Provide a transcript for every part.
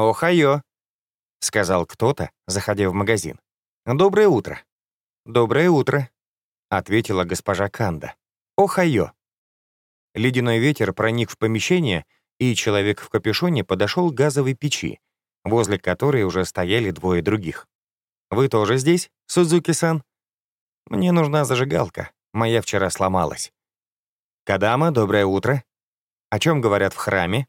«Охайо», — сказал кто-то, заходя в магазин. «Доброе утро». «Доброе утро», — ответила госпожа Канда. «Охайо». Ледяной ветер проник в помещение, и человек в капюшоне подошел к газовой печи, возле которой уже стояли двое других. «Вы тоже здесь, Судзуки-сан?» «Мне нужна зажигалка. Моя вчера сломалась». «Кадама, доброе утро. О чем говорят в храме?»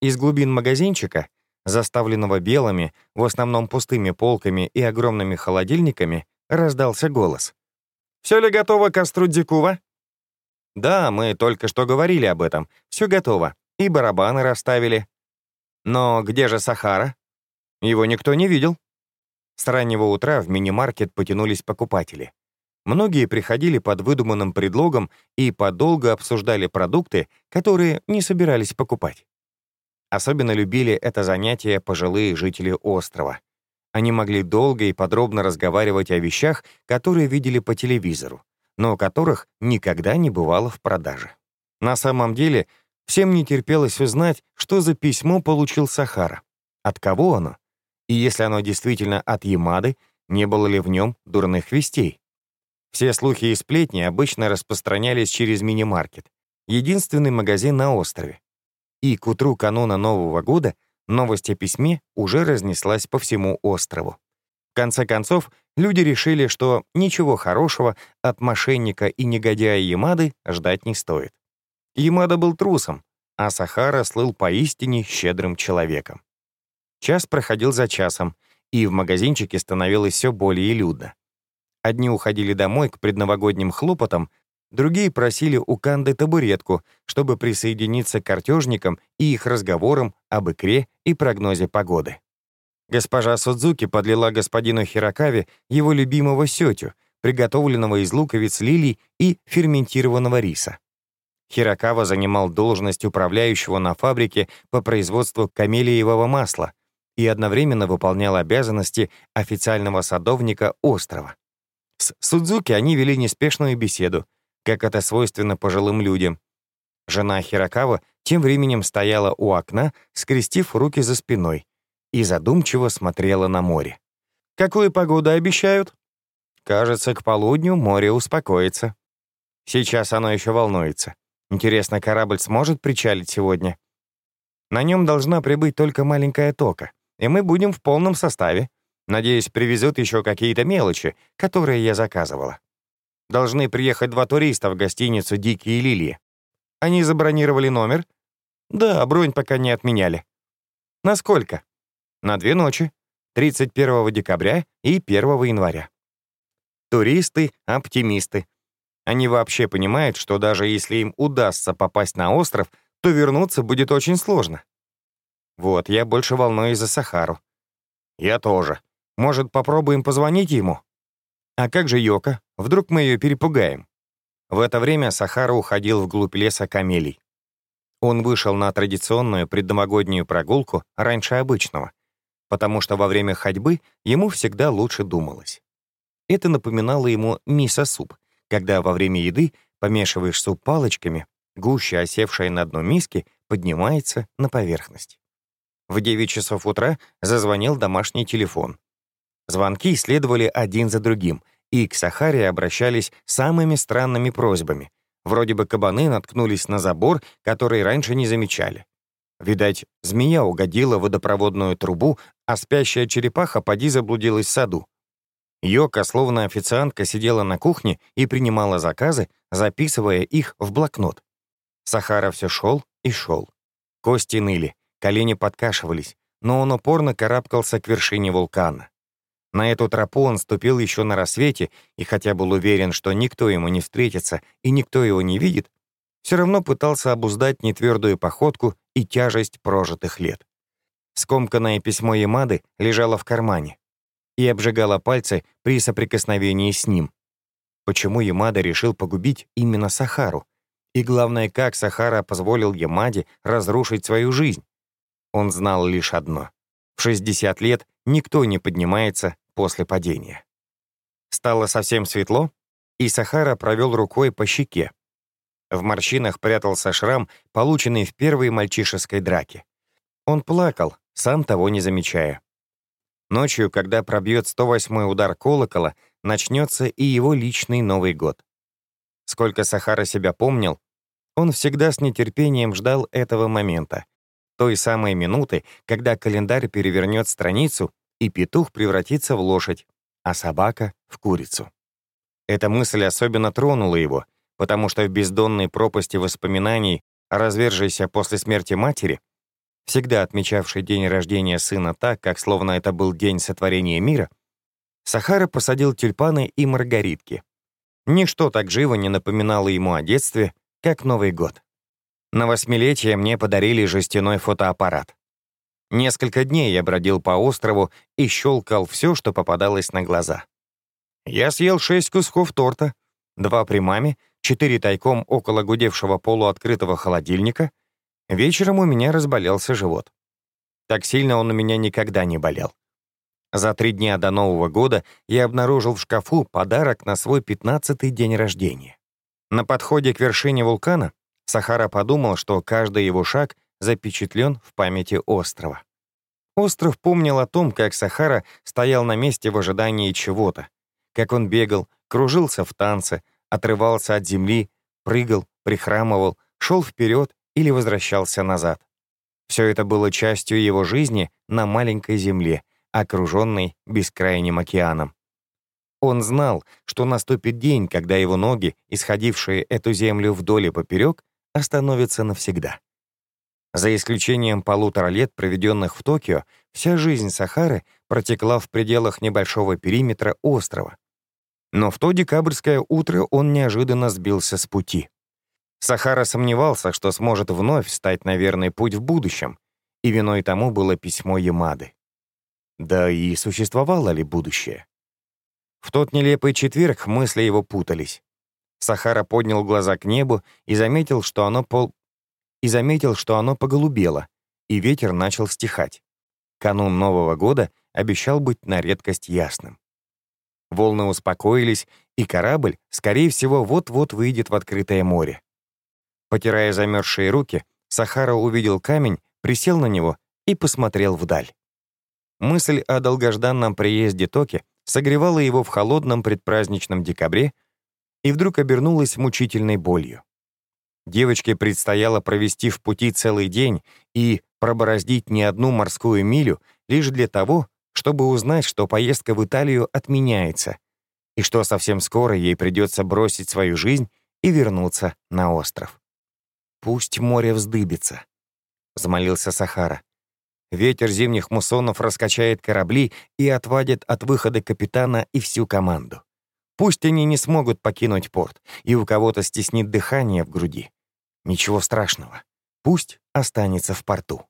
Из глубин магазинчика, заставленного белыми, в основном пустыми полками и огромными холодильниками, раздался голос. «Все ли готово к костру Дзикува?» «Да, мы только что говорили об этом. Все готово. И барабаны расставили». «Но где же Сахара?» «Его никто не видел». С раннего утра в мини-маркет потянулись покупатели. Многие приходили под выдуманным предлогом и подолго обсуждали продукты, которые не собирались покупать. Особенно любили это занятие пожилые жители острова. Они могли долго и подробно разговаривать о вещах, которые видели по телевизору, но которых никогда не бывало в продаже. На самом деле, всем не терпелось узнать, что за письмо получил Сахара, от кого оно, и если оно действительно от Ямады, не было ли в нем дурных вестей. Все слухи и сплетни обычно распространялись через мини-маркет, единственный магазин на острове. И к утру кануна Нового года новость о письме уже разнеслась по всему острову. В конце концов, люди решили, что ничего хорошего от мошенника и негодяя Ямады ждать не стоит. Ямада был трусом, а Сахара слыл поистине щедрым человеком. Час проходил за часом, и в магазинчике становилось все более людно. Одни уходили домой к предновогодним хлопотам, другие просили у Канды табуретку, чтобы присоединиться к картежникам и их разговорам об икре и прогнозе погоды. Госпожа Судзуки подлила господину Хирокаве его любимого сетю, приготовленного из луковиц лилий и ферментированного риса. Хирокава занимал должность управляющего на фабрике по производству камелиевого масла и одновременно выполнял обязанности официального садовника острова. С Судзуки они вели неспешную беседу, как это свойственно пожилым людям. Жена Хирокава тем временем стояла у окна, скрестив руки за спиной, и задумчиво смотрела на море. «Какую погоду обещают?» «Кажется, к полудню море успокоится. Сейчас оно еще волнуется. Интересно, корабль сможет причалить сегодня?» «На нем должна прибыть только маленькая тока, и мы будем в полном составе», Надеюсь, привезут еще какие-то мелочи, которые я заказывала. Должны приехать два туриста в гостиницу «Дикие лилии». Они забронировали номер? Да, бронь пока не отменяли. На сколько? На две ночи. 31 декабря и 1 января. Туристы — оптимисты. Они вообще понимают, что даже если им удастся попасть на остров, то вернуться будет очень сложно. Вот, я больше волнуюсь за Сахару. Я тоже. Может, попробуем позвонить ему? А как же Йока? Вдруг мы ее перепугаем? В это время Сахара уходил вглубь леса камелий. Он вышел на традиционную предновогоднюю прогулку раньше обычного, потому что во время ходьбы ему всегда лучше думалось. Это напоминало ему мисо-суп, когда во время еды помешиваешь суп палочками, гуща, осевшая на дно миски, поднимается на поверхность. В 9 часов утра зазвонил домашний телефон. Звонки следовали один за другим, и к Сахаре обращались самыми странными просьбами. Вроде бы кабаны наткнулись на забор, который раньше не замечали. Видать, змея угодила в водопроводную трубу, а спящая черепаха поди заблудилась в саду. Йока, словно официантка, сидела на кухне и принимала заказы, записывая их в блокнот. Сахара все шел и шел. Кости ныли, колени подкашивались, но он упорно карабкался к вершине вулкана. На эту тропу он ступил еще на рассвете, и хотя был уверен, что никто ему не встретится и никто его не видит, все равно пытался обуздать нетвердую походку и тяжесть прожитых лет. Скомканное письмо Ямады лежало в кармане и обжигало пальцы при соприкосновении с ним. Почему Ямада решил погубить именно Сахару? И главное, как Сахара позволил Ямаде разрушить свою жизнь? Он знал лишь одно. В 60 лет никто не поднимается после падения. Стало совсем светло, и Сахара провел рукой по щеке. В морщинах прятался шрам, полученный в первой мальчишеской драке. Он плакал, сам того не замечая. Ночью, когда пробьет 108-й удар колокола, начнется и его личный Новый год. Сколько Сахара себя помнил, он всегда с нетерпением ждал этого момента, той самой минуты, когда календарь перевернет страницу, и петух превратится в лошадь, а собака — в курицу. Эта мысль особенно тронула его, потому что в бездонной пропасти воспоминаний о развержейся после смерти матери, всегда отмечавшей день рождения сына так, как словно это был день сотворения мира, Сахара посадил тюльпаны и маргаритки. Ничто так живо не напоминало ему о детстве, как Новый год. На восьмилетие мне подарили жестяной фотоаппарат. Несколько дней я бродил по острову и щелкал все, что попадалось на глаза. Я съел шесть кусков торта, два при маме, четыре тайком около гудевшего полуоткрытого холодильника. Вечером у меня разболелся живот. Так сильно он у меня никогда не болел. За три дня до Нового года я обнаружил в шкафу подарок на свой пятнадцатый день рождения. На подходе к вершине вулкана Сахара подумал, что каждый его шаг запечатлен в памяти острова. Остров помнил о том, как Сахара стоял на месте в ожидании чего-то, как он бегал, кружился в танце, отрывался от земли, прыгал, прихрамывал, шел вперед или возвращался назад. Все это было частью его жизни на маленькой земле, окруженной бескрайним океаном. Он знал, что наступит день, когда его ноги, исходившие эту землю вдоль и поперек, остановятся навсегда. За исключением полутора лет, проведенных в Токио, вся жизнь Сахары протекла в пределах небольшого периметра острова. Но в то декабрьское утро он неожиданно сбился с пути. Сахара сомневался, что сможет вновь встать на верный путь в будущем, и виной тому было письмо Ямады. Да и существовало ли будущее? В тот нелепый четверг мысли его путались. Сахара поднял глаза к небу и заметил, что оно пол и заметил, что оно поголубело, и ветер начал стихать. Канун Нового года обещал быть на редкость ясным. Волны успокоились, и корабль, скорее всего, вот-вот выйдет в открытое море. Потирая замерзшие руки, Сахара увидел камень, присел на него и посмотрел вдаль. Мысль о долгожданном приезде Токи согревала его в холодном предпраздничном декабре и вдруг обернулась мучительной болью. Девочке предстояло провести в пути целый день и пробороздить не одну морскую милю лишь для того, чтобы узнать, что поездка в Италию отменяется и что совсем скоро ей придется бросить свою жизнь и вернуться на остров. «Пусть море вздыбится», — взмолился Сахара. Ветер зимних муссонов раскачает корабли и отвадит от выхода капитана и всю команду. Пусть они не смогут покинуть порт, и у кого-то стеснит дыхание в груди. Ничего страшного. Пусть останется в порту.